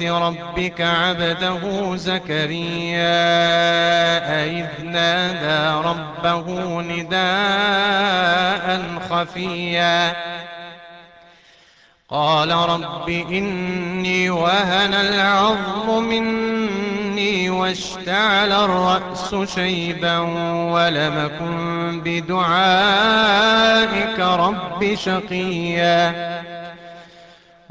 ربك عبده زكريا إذ نادى ربه نداء خفيا. قال رب إني وهن العظم مني واشتعل الرأس شيبا ولم أكن بدعائك رب شقيا.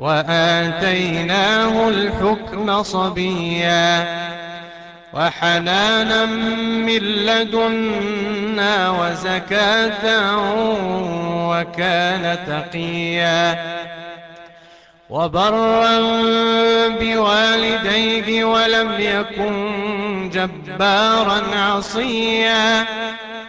وآتيناه الحكم صبيا وحنانا من لدنا وزكاة وكان تقيا وبرا بوالديه ولم يكن جبارا عصيا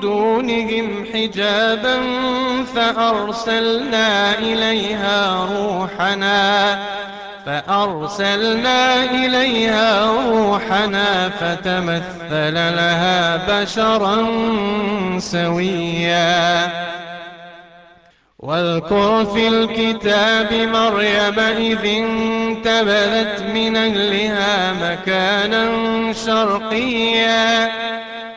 دونهم حجابا فأرسلنا إليها روحنا فأرسلنا إليها روحنا فتمثل لها بشرا سويا. واذكر في الكتاب مريم إذ انتبذت من أهلها مكانا شرقيا.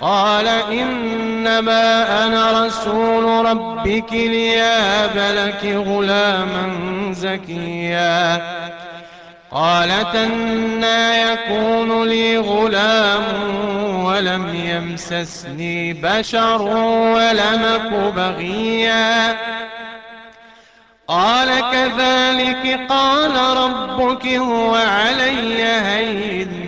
قال إنما أنا رسول ربك لياب لك غلاما زكيا. قالت أنا يكون لي غلام ولم يمسسني بشر ولم أك بغيا. قال كذلك قال ربك هو علي هين.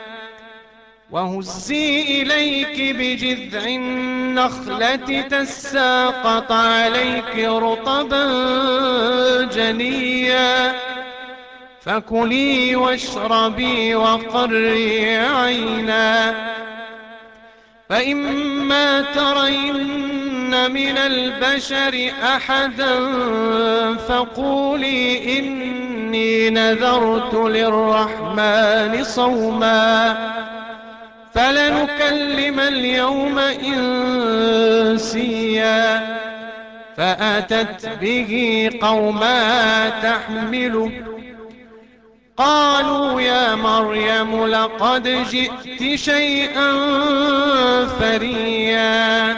وهزي إليك بجذع النخلة تساقط عليك رطبا جنيا. فكلي واشربي وقري عينا. فإما ترين من البشر أحدا فقولي إني نذرت للرحمن صوما. فلنكلم اليوم إنسيا. فأتت به قوما تحمله قالوا يا مريم لقد جئت شيئا فريا.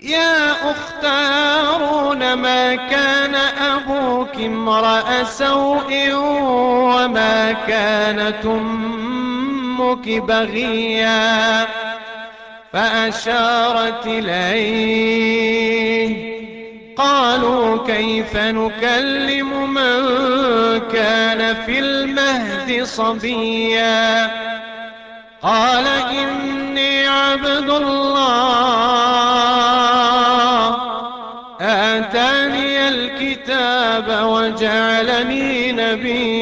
يا أخت هارون ما كان أبوك امرأ سوء وما كانت أمك بغيا فأشارت إليه. قالوا كيف نكلم من كان في المهد صبيا. قال إني عبد الله. آتاني الكتاب وجعلني نبيا.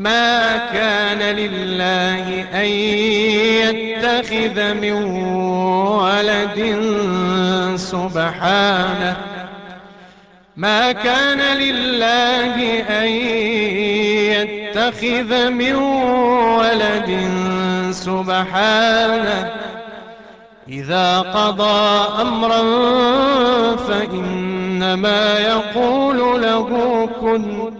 ما كان لله أن يتخذ من ولد سبحانه. ما كان لله أن يتخذ من ولد سبحانه. إذا قضى أمرا فإنما يقول له كن.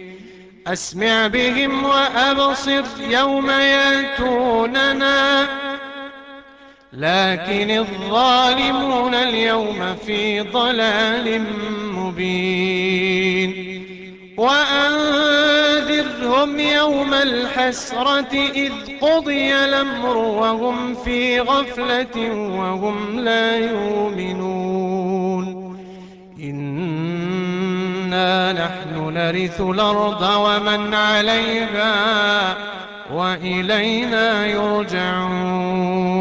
أسمع بهم وأبصر يوم يأتوننا. لكن الظالمون اليوم في ضلال مبين. وأنذرهم يوم الحسرة إذ قضي الأمر وهم في غفلة وهم لا يؤمنون. إنا نحن نرث الأرض ومن عليها وإلينا يرجعون.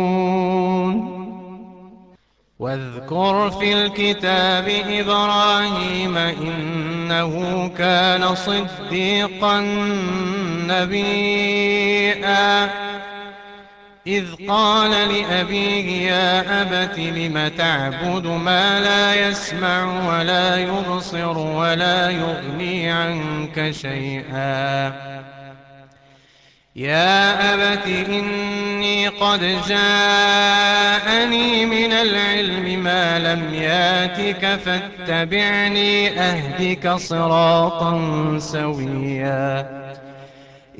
واذكر في الكتاب إبراهيم إنه كان صديقا نبيئا إذ قال لأبيه يا أبت لم تعبد ما لا يسمع ولا يبصر ولا يغني عنك شيئا. يا أبت إني قد جاءني من العلم ما لم ياتك فاتبعني أهدك صراطا سويا.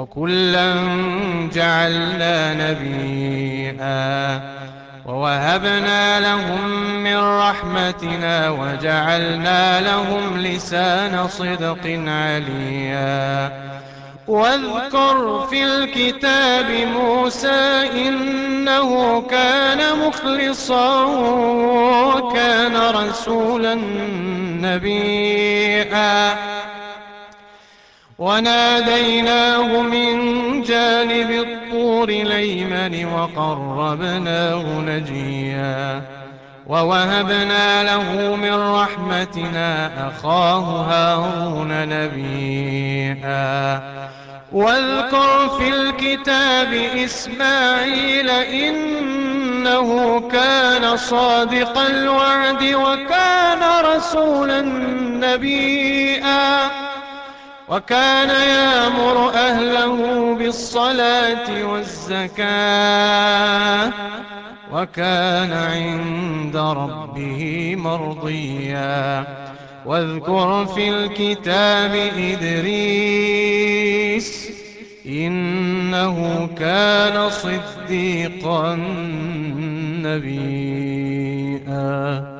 وكلا جعلنا نبيئا ووهبنا لهم من رحمتنا وجعلنا لهم لسان صدق عليا. واذكر في الكتاب موسى إنه كان مخلصا وكان رسولا نبيئا. وناديناه من جانب الطور ليمن وقربناه نجيا ووهبنا له من رحمتنا أخاه هارون نبيئا واذكر في الكتاب إسماعيل إنه كان صادق الوعد وكان رسولا نبيئا وكان يامر أهله بالصلاة والزكاة وكان عند ربه مرضيا. واذكر في الكتاب إدريس إنه كان صديقا نبيئا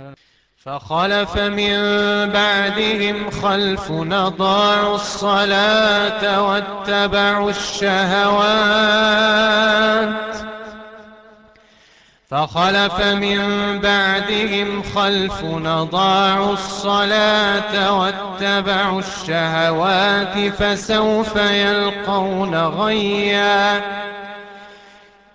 فخلف من بعدهم خلف نضاعوا الصلاة واتبعوا الشهوات. فخلف من بعدهم خلف نضاعوا الصلاة واتبعوا الشهوات فسوف يلقون غيا.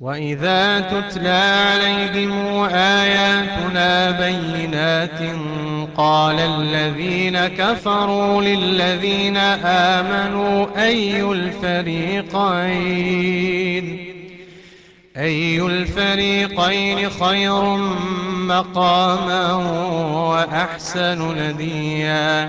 وإذا تتلى عليهم آياتنا بينات قال الذين كفروا للذين آمنوا أي الفريقين أي الفريقين خير مقاما وأحسن نديا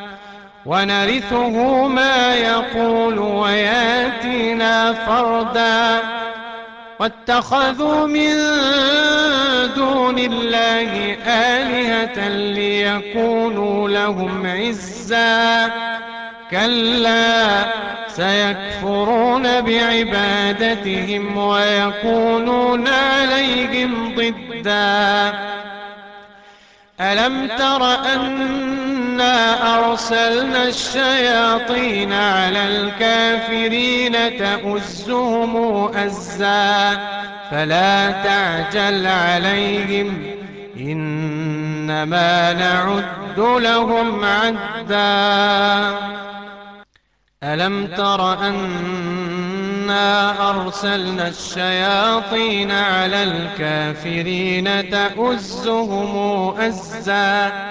ونرثه ما يقول وياتينا فردا. واتخذوا من دون الله آلهة ليكونوا لهم عزا. كلا سيكفرون بعبادتهم ويكونون عليهم ضدا. ألم تر أنا أرسلنا الشياطين على الكافرين تأزهم أزا فلا تعجل عليهم إنما نعد لهم عدا ألم تر أنا أرسلنا الشياطين على الكافرين تأزهم أزا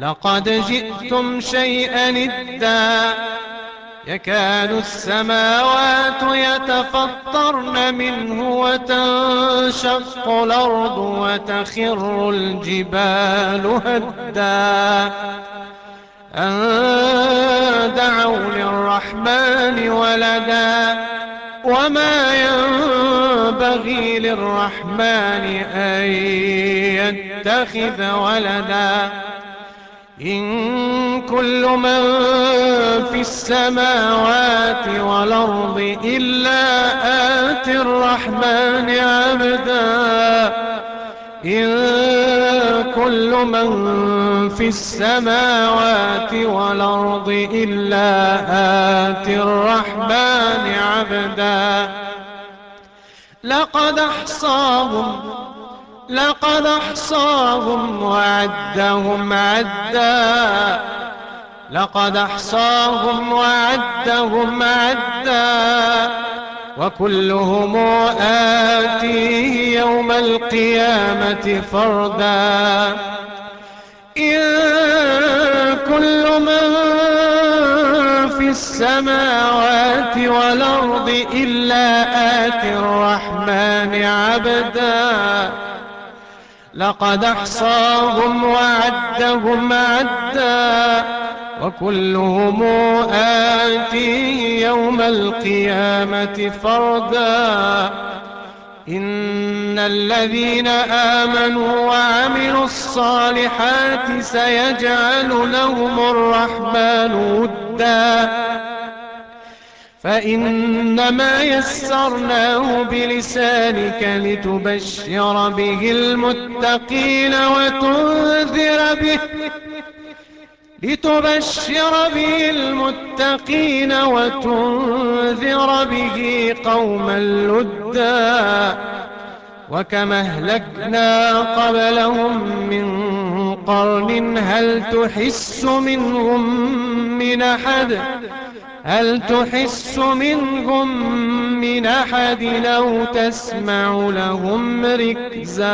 لقد جئتم شيئا إدا. يكاد السماوات يتفطرن منه وتنشق الأرض وتخر الجبال هدا. أن دعوا للرحمن ولدا. وما ينبغي للرحمن أن يتخذ ولدا. إن كل من في السماوات والأرض إلا آتي الرحمن عبدا. إن كل من في السماوات والأرض إلا آتي الرحمن عبدا. لقد أحصاهم لقد أحصاهم وعدهم عدا. لقد أحصاهم وعدهم عدا. وكلهم آتيه يوم القيامة فردا. إن كل من في السماوات والأرض إلا آتي الرحمن عبدا. لقد أحصاهم وعدهم عدا وكلهم آتيه يوم القيامة فردا. إن الذين آمنوا وعملوا الصالحات سيجعل لهم الرحمن ودا. فإنما يسرناه بلسانك لتبشر به المتقين وتنذر به لتبشر به المتقين وتنذر به قوما لدا وكما أهلكنا قبلهم من قرن هل تحس منهم من أحد هل تحس منهم من أحد لو تسمع لهم ركزا